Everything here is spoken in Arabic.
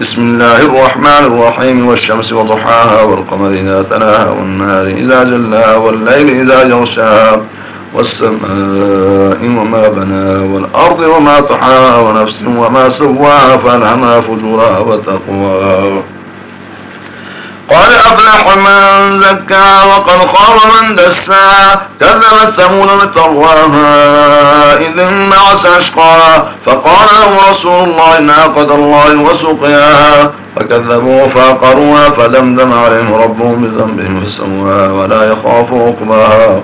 بسم الله الرحمن الرحيم والشمس وضحاها والقمر إذا تلاها والنهار إذا جلاها والليل إذا يغشاها والسماء وما بناها والأرض وما طحاها ونفس وما سواها فألهمها فجورها وتقواها. قد أفلح من زكاها وقد خاب من دساها كذبت ثمود بطغواها إذ انبعث أشقاها فقال له رسول الله ناقة الله وسقياها فكذبوا فعقروها فدمدم عليهم ربهم بذنبهم فسواها ولا يخاف عقباها.